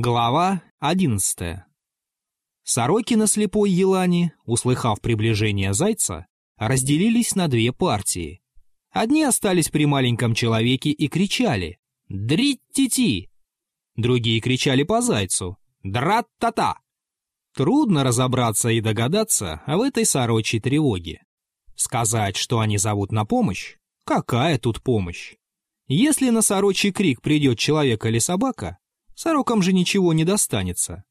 Глава одиннадцатая. Сороки на слепой елане, услыхав приближение зайца, разделились на две партии. Одни остались при маленьком человеке и кричали «Дрить-ти-ти!», другие кричали по зайцу «Драт-та-та!». Трудно разобраться и догадаться в этой сорочьей тревоге. Сказать, что они зовут на помощь? Какая тут помощь? Если на сорочий крик придет человек или собака, сорокам же ничего не достанется.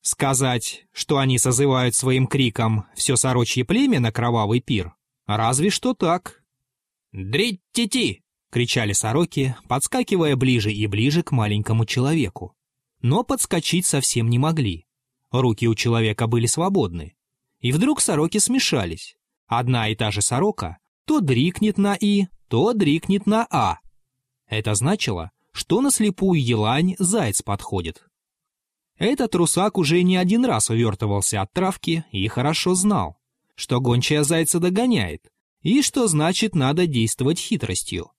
Сказать, что они созывают своим криком все сорочье племя на кровавый пир, разве что так. «Дрить-ти-ти!» — кричали сороки, подскакивая ближе и ближе к маленькому человеку. Но подскочить совсем не могли. Руки у человека были свободны. И вдруг сороки смешались. Одна и та же сорока то дрикнет на «и», то дрикнет на «а». Это значило, что на слепую елань заяц подходит. Этот русак уже не один раз увертывался от травки и хорошо знал, что гончая зайца догоняет, и что значит надо действовать хитростью.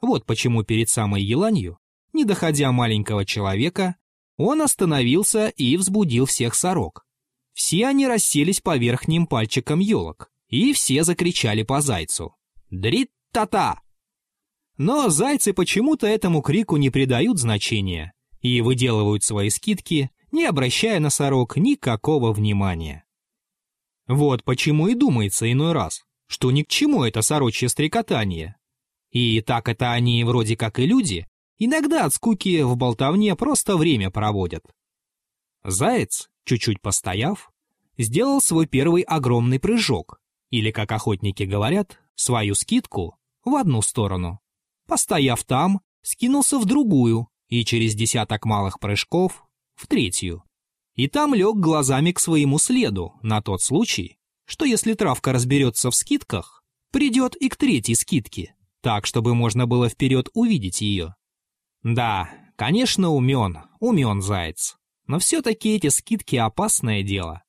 Вот почему перед самой еланью, не доходя маленького человека, он остановился и взбудил всех сорок. Все они расселись по верхним пальчикам елок, и все закричали по зайцу. «Дрит-та-та!» Но зайцы почему-то этому крику не придают значения и выделывают свои скидки, не обращая на сорок никакого внимания. Вот почему и думается иной раз, что ни к чему это сорочье стрекотание. И так это они вроде как и люди, иногда от скуки в болтовне просто время проводят. Заяц, чуть-чуть постояв, сделал свой первый огромный прыжок, или, как охотники говорят, свою скидку в одну сторону. Постояв там, скинулся в другую и через десяток малых прыжков в третью. И там лег глазами к своему следу на тот случай, что если травка разберется в скидках, придет и к третьей скидке, так, чтобы можно было вперед увидеть ее. Да, конечно, умен, умен заяц, но все-таки эти скидки опасное дело.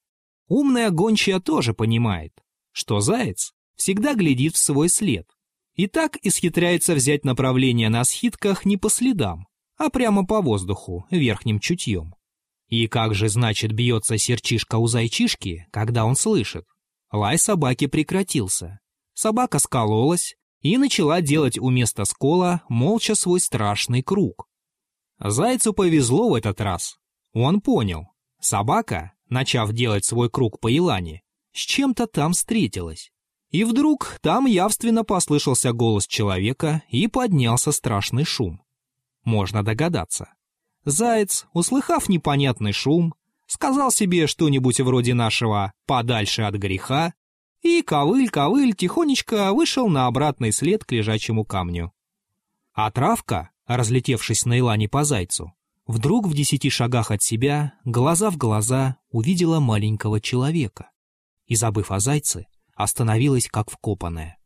Умная гончая тоже понимает, что заяц всегда глядит в свой след, и так исхитряется взять направление на схитках не по следам, а прямо по воздуху, верхним чутьем. И как же, значит, бьется серчишка у зайчишки, когда он слышит? Лай собаки прекратился. Собака скололась и начала делать у места скола молча свой страшный круг. Зайцу повезло в этот раз. Он понял. Собака, начав делать свой круг по елане, с чем-то там встретилась. И вдруг там явственно послышался голос человека и поднялся страшный шум. Можно догадаться. Заяц, услыхав непонятный шум, сказал себе что-нибудь вроде нашего «подальше от греха» и ковыль-ковыль тихонечко вышел на обратный след к лежачему камню. А травка, разлетевшись на илане по зайцу, вдруг в десяти шагах от себя, глаза в глаза, увидела маленького человека и, забыв о зайце, остановилась как вкопанная.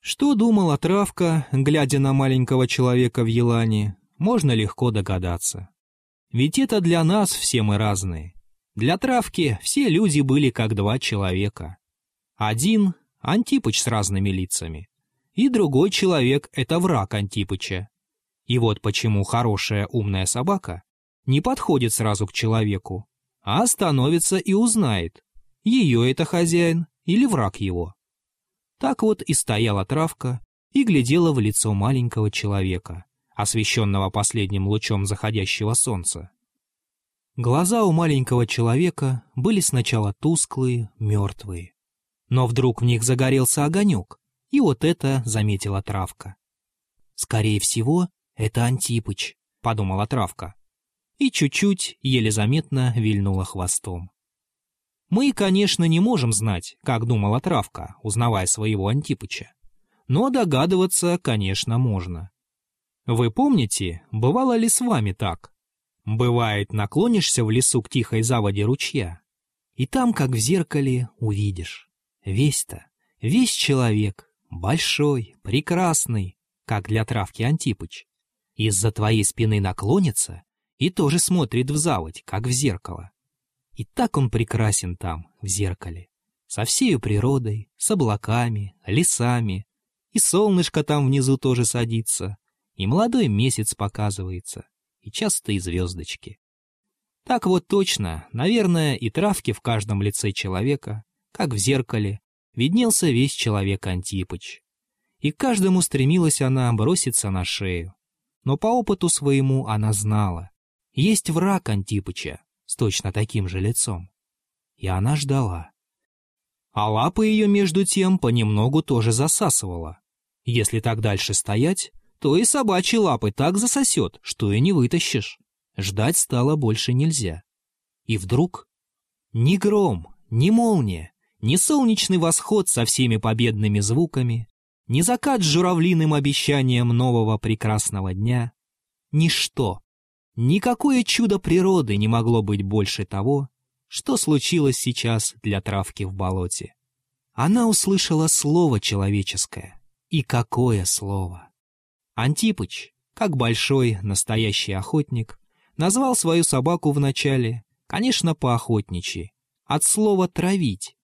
Что думала травка, глядя на маленького человека в елане, можно легко догадаться. Ведь это для нас все мы разные. Для травки все люди были как два человека. Один — Антипыч с разными лицами, и другой человек — это враг Антипыча. И вот почему хорошая умная собака не подходит сразу к человеку, а становится и узнает, ее это хозяин или враг его. Так вот и стояла травка и глядела в лицо маленького человека, освещенного последним лучом заходящего солнца. Глаза у маленького человека были сначала тусклые, мертвые. Но вдруг в них загорелся огонек, и вот это заметила травка. «Скорее всего, это Антипыч», — подумала травка. И чуть-чуть, еле заметно, вильнула хвостом. Мы, конечно, не можем знать, как думала травка, узнавая своего Антипыча. Но догадываться, конечно, можно. Вы помните, бывало ли с вами так? Бывает, наклонишься в лесу к тихой заводе ручья, и там, как в зеркале, увидишь. Весь-то, весь человек, большой, прекрасный, как для травки Антипыч. Из-за твоей спины наклонится и тоже смотрит в заводь, как в зеркало. И так он прекрасен там, в зеркале. Со всею природой, с облаками, лесами. И солнышко там внизу тоже садится. И молодой месяц показывается. И частые звездочки. Так вот точно, наверное, и травки в каждом лице человека, как в зеркале, виднелся весь человек Антипыч. И каждому стремилась она броситься на шею. Но по опыту своему она знала. Есть враг Антипыча с точно таким же лицом. И она ждала. А лапы ее между тем понемногу тоже засасывала. Если так дальше стоять, то и собачьи лапы так засосет, что и не вытащишь. Ждать стало больше нельзя. И вдруг... Ни гром, ни молния, ни солнечный восход со всеми победными звуками, ни закат с журавлиным обещанием нового прекрасного дня, ничто, никакое чудо природы не могло быть больше того, что случилось сейчас для травки в болоте. Она услышала слово человеческое. И какое слово! Антипыч, как большой настоящий охотник, Назвал свою собаку вначале, конечно, поохотничьи, от слова «травить».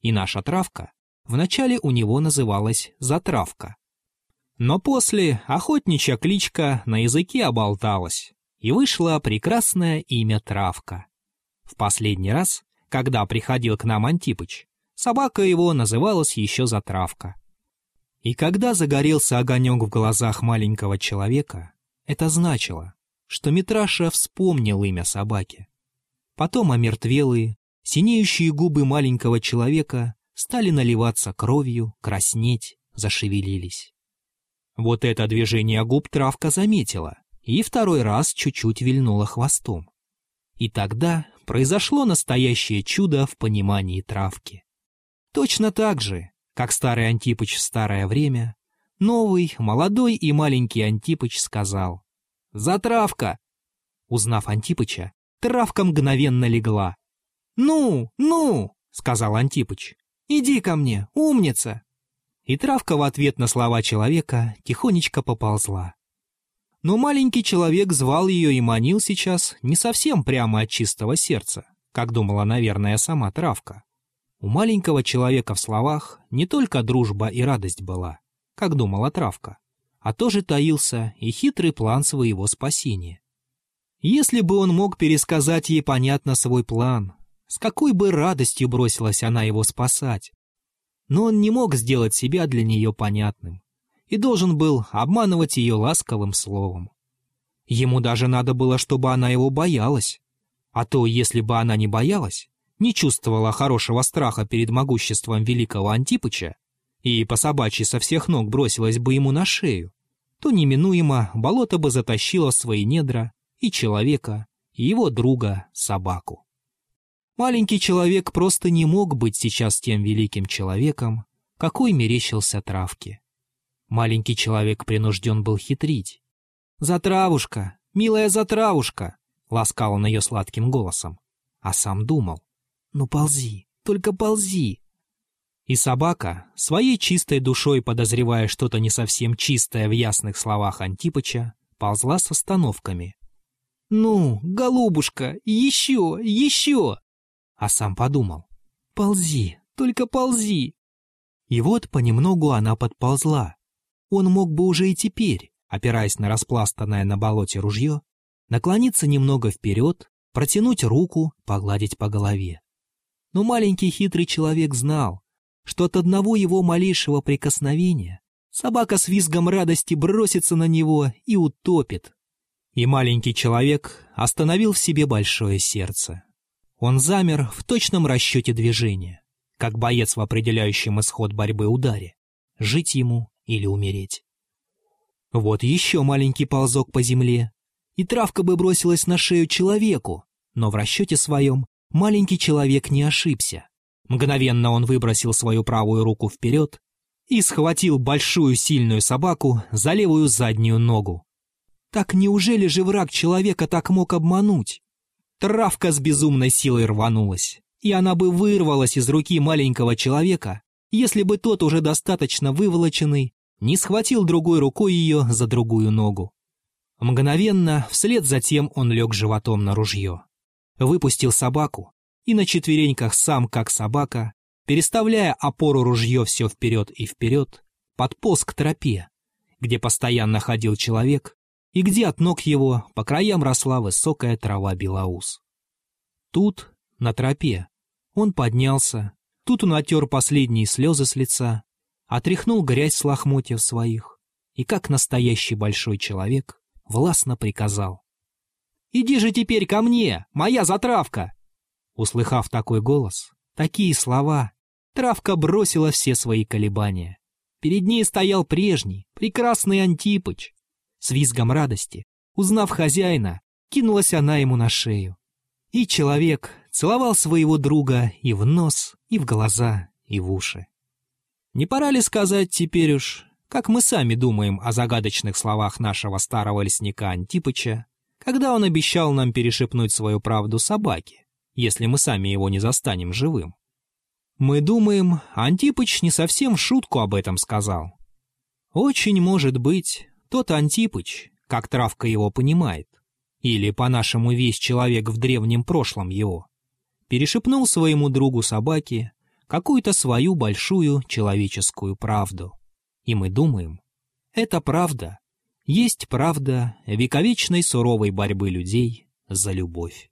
И наша травка вначале у него называлась «затравка». Но после охотничья кличка на языке оболталась, и вышло прекрасное имя Травка. В последний раз, когда приходил к нам Антипыч, собака его называлась еще Затравка. И когда загорелся огонек в глазах маленького человека, это значило, что Митраша вспомнил имя собаки. Потом омертвелые, синеющие губы маленького человека стали наливаться кровью, краснеть, зашевелились. Вот это движение губ травка заметила и второй раз чуть-чуть вильнула хвостом. И тогда произошло настоящее чудо в понимании травки. Точно так же, как старый Антипыч в старое время, новый, молодой и маленький Антипыч сказал Затравка!» Узнав Антипыча, травка мгновенно легла. «Ну, ну!» — сказал Антипыч. «Иди ко мне, умница!» И травка в ответ на слова человека тихонечко поползла. Но маленький человек звал ее и манил сейчас не совсем прямо от чистого сердца, как думала, наверное, сама травка. У маленького человека в словах не только дружба и радость была, как думала травка, а тоже таился и хитрый план своего спасения. Если бы он мог пересказать ей понятно свой план, с какой бы радостью бросилась она его спасать. Но он не мог сделать себя для нее понятным и должен был обманывать ее ласковым словом. Ему даже надо было, чтобы она его боялась. А то, если бы она не боялась, не чувствовала хорошего страха перед могуществом великого Антипыча, и по собачьи со всех ног бросилась бы ему на шею, то неминуемо болото бы затащило свои недра и человека, и его друга, собаку. Маленький человек просто не мог быть сейчас тем великим человеком, какой мерещился травке. Маленький человек принужден был хитрить. «Затравушка! Милая затравушка!» — ласкал он ее сладким голосом. А сам думал. «Ну ползи, только ползи, и собака, своей чистой душой подозревая что-то не совсем чистое в ясных словах Антипыча, ползла с остановками. «Ну, голубушка, еще, еще!» А сам подумал. «Ползи, только ползи!» И вот понемногу она подползла. Он мог бы уже и теперь, опираясь на распластанное на болоте ружье, наклониться немного вперед, протянуть руку, погладить по голове. Но маленький хитрый человек знал, что от одного его малейшего прикосновения собака с визгом радости бросится на него и утопит. И маленький человек остановил в себе большое сердце. Он замер в точном расчете движения, как боец в определяющем исход борьбы ударе, жить ему или умереть. Вот еще маленький ползок по земле, и травка бы бросилась на шею человеку, но в расчете своем маленький человек не ошибся. Мгновенно он выбросил свою правую руку вперед и схватил большую сильную собаку за левую заднюю ногу. Так неужели же враг человека так мог обмануть? Травка с безумной силой рванулась, и она бы вырвалась из руки маленького человека, если бы тот уже достаточно выволоченный не схватил другой рукой ее за другую ногу. Мгновенно, вслед за тем он лег животом на ружье. Выпустил собаку, и на четвереньках сам, как собака, переставляя опору ружье все вперед и вперед, подполз к тропе, где постоянно ходил человек и где от ног его по краям росла высокая трава белоус. Тут, на тропе, он поднялся, тут он отер последние слезы с лица, отряхнул грязь с лохмотьев своих и, как настоящий большой человек, властно приказал. «Иди же теперь ко мне, моя затравка!» Услыхав такой голос, такие слова, травка бросила все свои колебания. Перед ней стоял прежний, прекрасный Антипыч. С визгом радости, узнав хозяина, кинулась она ему на шею. И человек целовал своего друга и в нос, и в глаза, и в уши. Не пора ли сказать теперь уж, как мы сами думаем о загадочных словах нашего старого лесника Антипыча, когда он обещал нам перешепнуть свою правду собаке, если мы сами его не застанем живым? Мы думаем, Антипыч не совсем в шутку об этом сказал. Очень может быть, тот Антипыч, как травка его понимает, или, по-нашему, весь человек в древнем прошлом его, перешепнул своему другу собаке какую-то свою большую человеческую правду. И мы думаем, это правда, есть правда вековечной суровой борьбы людей за любовь.